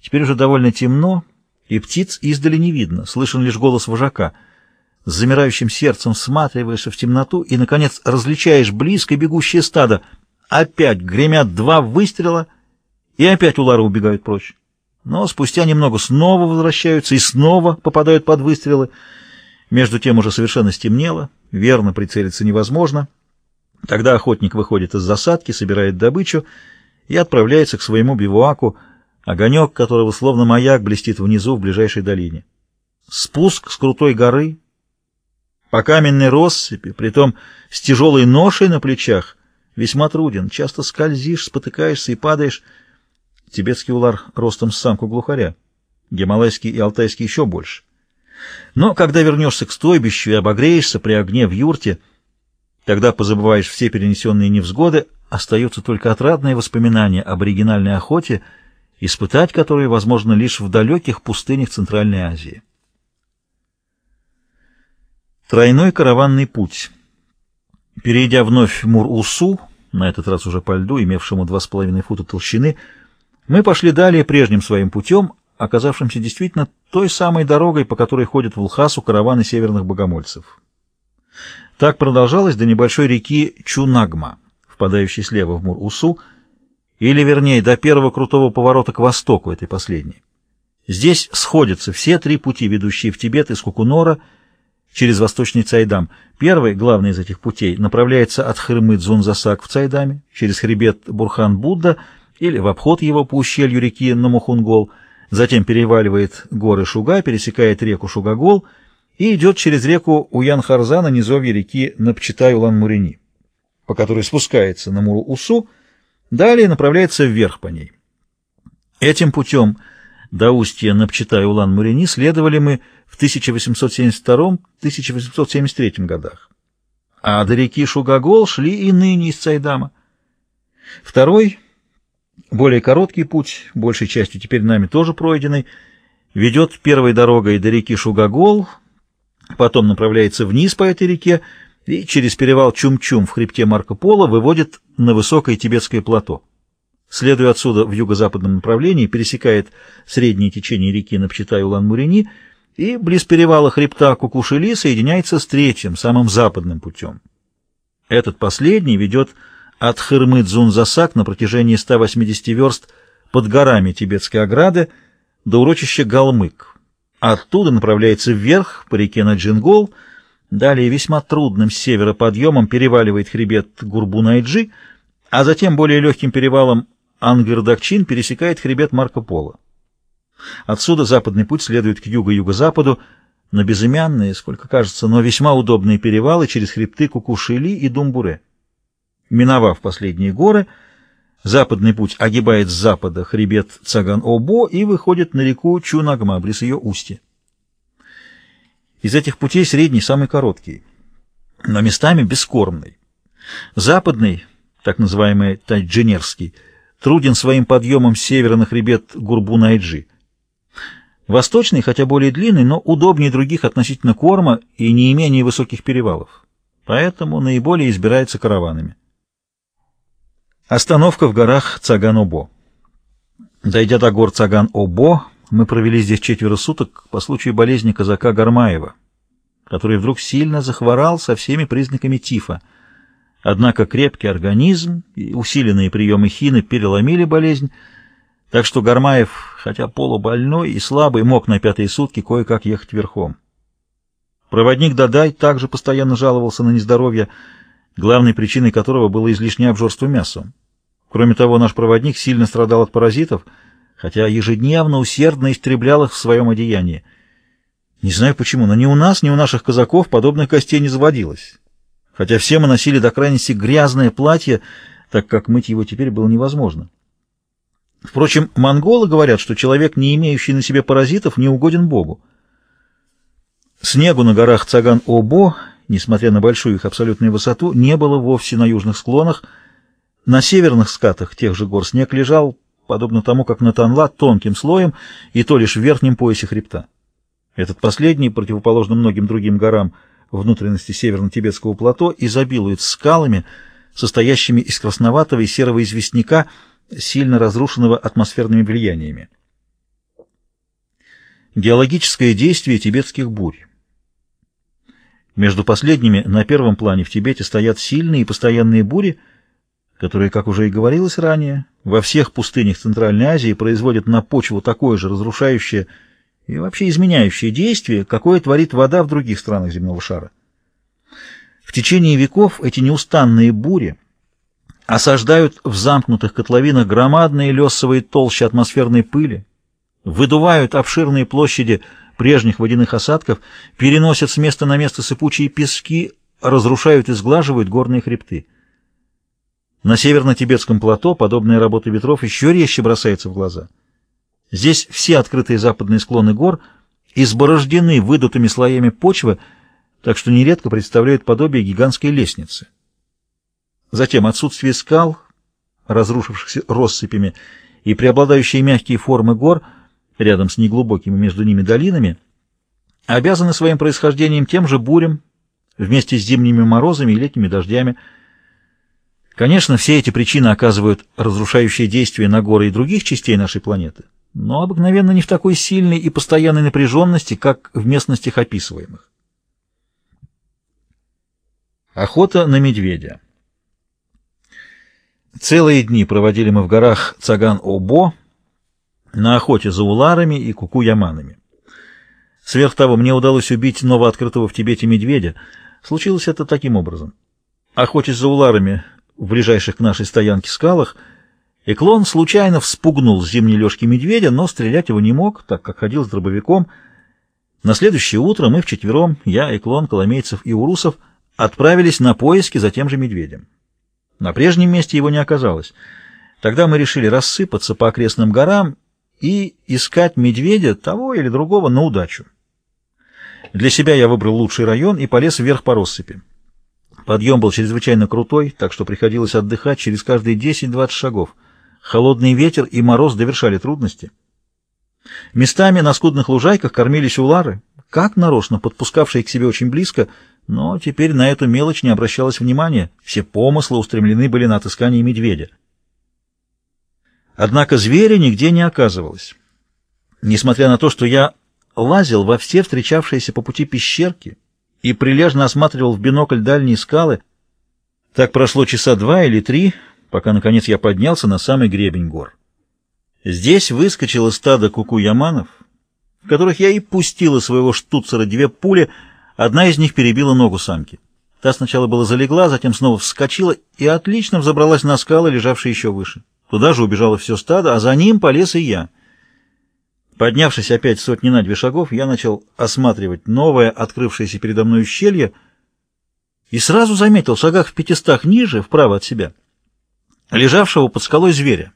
Теперь уже довольно темно, и птиц издали не видно, слышен лишь голос вожака. С замирающим сердцем всматриваешься в темноту и, наконец, различаешь близко бегущее стадо. Опять гремят два выстрела, и опять улары убегают прочь. Но спустя немного снова возвращаются и снова попадают под выстрелы. Между тем уже совершенно стемнело, верно прицелиться невозможно. Тогда охотник выходит из засадки, собирает добычу и отправляется к своему бивуаку, огонек которого словно маяк блестит внизу в ближайшей долине. Спуск с крутой горы по каменной россыпи, притом с тяжелой ношей на плечах, весьма труден. Часто скользишь, спотыкаешься и падаешь. Тибетский улар ростом с самку глухаря, гималайский и алтайский еще больше. Но когда вернешься к стойбищу и обогреешься при огне в юрте, тогда позабываешь все перенесенные невзгоды, остаются только отрадные воспоминания об оригинальной охоте, испытать которые возможно лишь в далеких пустынях Центральной Азии. Тройной караванный путь. Перейдя вновь Мур-Усу, на этот раз уже по льду, имевшему два с половиной фута толщины, мы пошли далее прежним своим путем, оказавшимся действительно той самой дорогой, по которой ходят в Лхасу караваны северных богомольцев. Так продолжалось до небольшой реки Чунагма, впадающей слева в Мур-Усу, или, вернее, до первого крутого поворота к востоку этой последней. Здесь сходятся все три пути, ведущие в Тибет из Кукунора через восточный Цайдам. Первый, главный из этих путей, направляется от Хырмы Дзунзасак в Цайдаме, через хребет Бурхан-Будда или в обход его по ущелью реки Намухунгол, затем переваливает горы Шуга, пересекает реку Шугагол и идет через реку Уян-Харза на низовье реки Напчитай-Улан-Мурени, по которой спускается на Муру-Усу, Далее направляется вверх по ней. Этим путем до устья Напчитай-Улан-Мурени следовали мы в 1872-1873 годах, а до реки Шугагол шли и ныне из Цайдама. Второй, более короткий путь, большей частью теперь нами тоже пройденный, ведет первой дорогой до реки Шугагол, потом направляется вниз по этой реке, и через перевал Чум-Чум в хребте Марко Поло выводит на высокое тибетское плато. Следуя отсюда в юго-западном направлении, пересекает среднее течение реки Напчитай-Улан-Мурени и близ перевала хребта Кукушили соединяется с третьим, самым западным путем. Этот последний ведет от Хырмы Дзунзасак на протяжении 180 верст под горами тибетской ограды до урочища Галмык. Оттуда направляется вверх по реке Наджингол – Далее весьма трудным с севера подъемом переваливает хребет Гурбунайджи, а затем более легким перевалом Ангердакчин пересекает хребет Марко Поло. Отсюда западный путь следует к юго-юго-западу на безымянные, сколько кажется, но весьма удобные перевалы через хребты Кукушили и Думбуре. Миновав последние горы, западный путь огибает с запада хребет Цаган-Обо и выходит на реку Чунагма, близ ее устья. Из этих путей средний самый короткий, но местами бескормный. Западный, так называемый Таджинерский, труден своим подъемом с севера на хребет Гурбу-Найджи. Восточный, хотя более длинный, но удобнее других относительно корма и не менее высоких перевалов. Поэтому наиболее избирается караванами. Остановка в горах Цаган-Обо. Дойдя до гор Цаган-Обо, мы провели здесь четверо суток по случаю болезни казака Гармаева, который вдруг сильно захворал со всеми признаками тифа. Однако крепкий организм и усиленные приемы хины переломили болезнь, так что Гармаев, хотя полубольной и слабый, мог на пятые сутки кое-как ехать верхом. Проводник Дадай также постоянно жаловался на нездоровье, главной причиной которого было излишнее обжорство мясом. Кроме того, наш проводник сильно страдал от паразитов — хотя ежедневно усердно истреблял их в своем одеянии. Не знаю почему, но ни у нас, ни у наших казаков подобных костей не заводилось. Хотя все мы носили до крайности грязное платье, так как мыть его теперь было невозможно. Впрочем, монголы говорят, что человек, не имеющий на себе паразитов, не угоден Богу. Снегу на горах Цаган-Обо, несмотря на большую их абсолютную высоту, не было вовсе на южных склонах. На северных скатах тех же гор снег лежал подобно тому, как на Танла, тонким слоем, и то лишь в верхнем поясе хребта. Этот последний, противоположно многим другим горам внутренности северно-тибетского плато, изобилует скалами, состоящими из красноватого и серого известняка, сильно разрушенного атмосферными влияниями. Геологическое действие тибетских бурь. Между последними на первом плане в Тибете стоят сильные и постоянные бури, которые, как уже и говорилось ранее, во всех пустынях Центральной Азии производят на почву такое же разрушающее и вообще изменяющее действие, какое творит вода в других странах земного шара. В течение веков эти неустанные бури осаждают в замкнутых котловинах громадные лесовые толщи атмосферной пыли, выдувают обширные площади прежних водяных осадков, переносят с места на место сыпучие пески, разрушают и сглаживают горные хребты. На северно-тибетском плато подобная работа ветров еще резче бросается в глаза. Здесь все открытые западные склоны гор изборождены выдутыми слоями почвы, так что нередко представляют подобие гигантской лестницы. Затем отсутствие скал, разрушившихся россыпями, и преобладающие мягкие формы гор рядом с неглубокими между ними долинами обязаны своим происхождением тем же бурям вместе с зимними морозами и летними дождями. Конечно, все эти причины оказывают разрушающее действие на горы и других частей нашей планеты, но обыкновенно не в такой сильной и постоянной напряженности, как в местностях описываемых. Охота на медведя. Целые дни проводили мы в горах Цаган-Обо на охоте за уларами и кукуяманами. Сверх того, мне удалось убить новооткрытого в Тибете медведя. Случилось это таким образом. Охотясь за уларами в ближайших к нашей стоянке скалах, Эклон случайно вспугнул с зимней лёжки медведя, но стрелять его не мог, так как ходил с дробовиком. На следующее утро мы вчетвером, я, Эклон, Коломейцев и Урусов, отправились на поиски за тем же медведем. На прежнем месте его не оказалось. Тогда мы решили рассыпаться по окрестным горам и искать медведя того или другого на удачу. Для себя я выбрал лучший район и полез вверх по россыпи. Подъем был чрезвычайно крутой, так что приходилось отдыхать через каждые 10-20 шагов. Холодный ветер и мороз довершали трудности. Местами на скудных лужайках кормились улары, как нарочно подпускавшие к себе очень близко, но теперь на эту мелочь не обращалось внимания, все помыслы устремлены были на отыскание медведя. Однако зверя нигде не оказывалось. Несмотря на то, что я лазил во все встречавшиеся по пути пещерки и прилежно осматривал в бинокль дальние скалы, так прошло часа два или три, пока, наконец, я поднялся на самый гребень гор. Здесь выскочило стадо куку-яманов, в которых я и пустил из своего штуцера две пули — Одна из них перебила ногу самки. Та сначала была залегла, затем снова вскочила и отлично взобралась на скалы, лежавшие еще выше. Туда же убежало все стадо, а за ним полез и я. Поднявшись опять сотни на две шагов, я начал осматривать новое, открывшееся передо мной ущелье, и сразу заметил в шагах в пятистах ниже, вправо от себя, лежавшего под скалой зверя,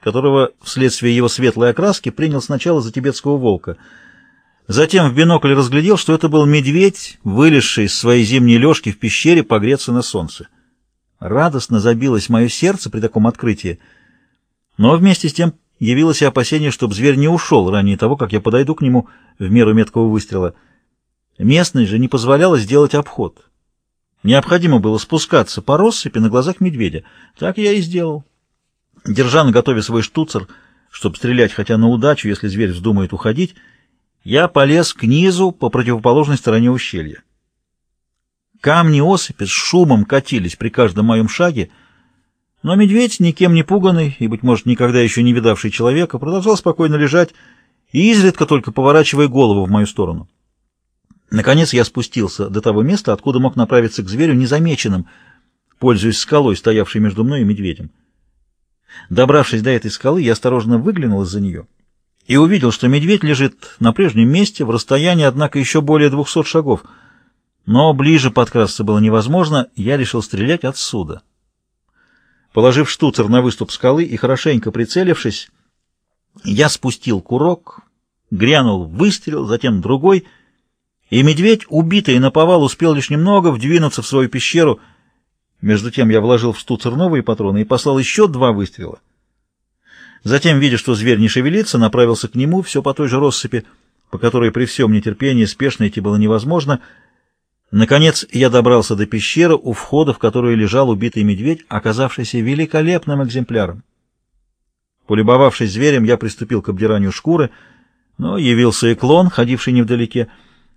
которого вследствие его светлой окраски принял сначала за тибетского волка — Затем в бинокль разглядел, что это был медведь, вылезший из своей зимней лёжки в пещере погреться на солнце. Радостно забилось мое сердце при таком открытии, но вместе с тем явилось и опасение, чтобы зверь не ушел ранее того, как я подойду к нему в меру меткого выстрела. Местность же не позволяла сделать обход. Необходимо было спускаться по россыпи на глазах медведя. Так я и сделал. Держа на готове свой штуцер, чтобы стрелять хотя на удачу, если зверь вздумает уходить, я полез к низу по противоположной стороне ущелья. Камни осыпи с шумом катились при каждом моем шаге, но медведь, никем не пуганный и, быть может, никогда еще не видавший человека, продолжал спокойно лежать, изредка только поворачивая голову в мою сторону. Наконец я спустился до того места, откуда мог направиться к зверю незамеченным, пользуясь скалой, стоявшей между мной и медведем. Добравшись до этой скалы, я осторожно выглянул из-за нее — и увидел, что медведь лежит на прежнем месте, в расстоянии, однако, еще более двухсот шагов. Но ближе подкрасться было невозможно, я решил стрелять отсюда. Положив штуцер на выступ скалы и хорошенько прицелившись, я спустил курок, грянул выстрел, затем другой, и медведь, убитый наповал, успел лишь немного вдвинуться в свою пещеру. Между тем я вложил в штуцер новые патроны и послал еще два выстрела. Затем, видя, что зверь не шевелится, направился к нему, все по той же россыпи, по которой при всем нетерпении спешно идти было невозможно. Наконец я добрался до пещеры, у входа в которую лежал убитый медведь, оказавшийся великолепным экземпляром. Полюбовавшись зверем, я приступил к обдиранию шкуры, Но явился и клон, ходивший невдалеке, —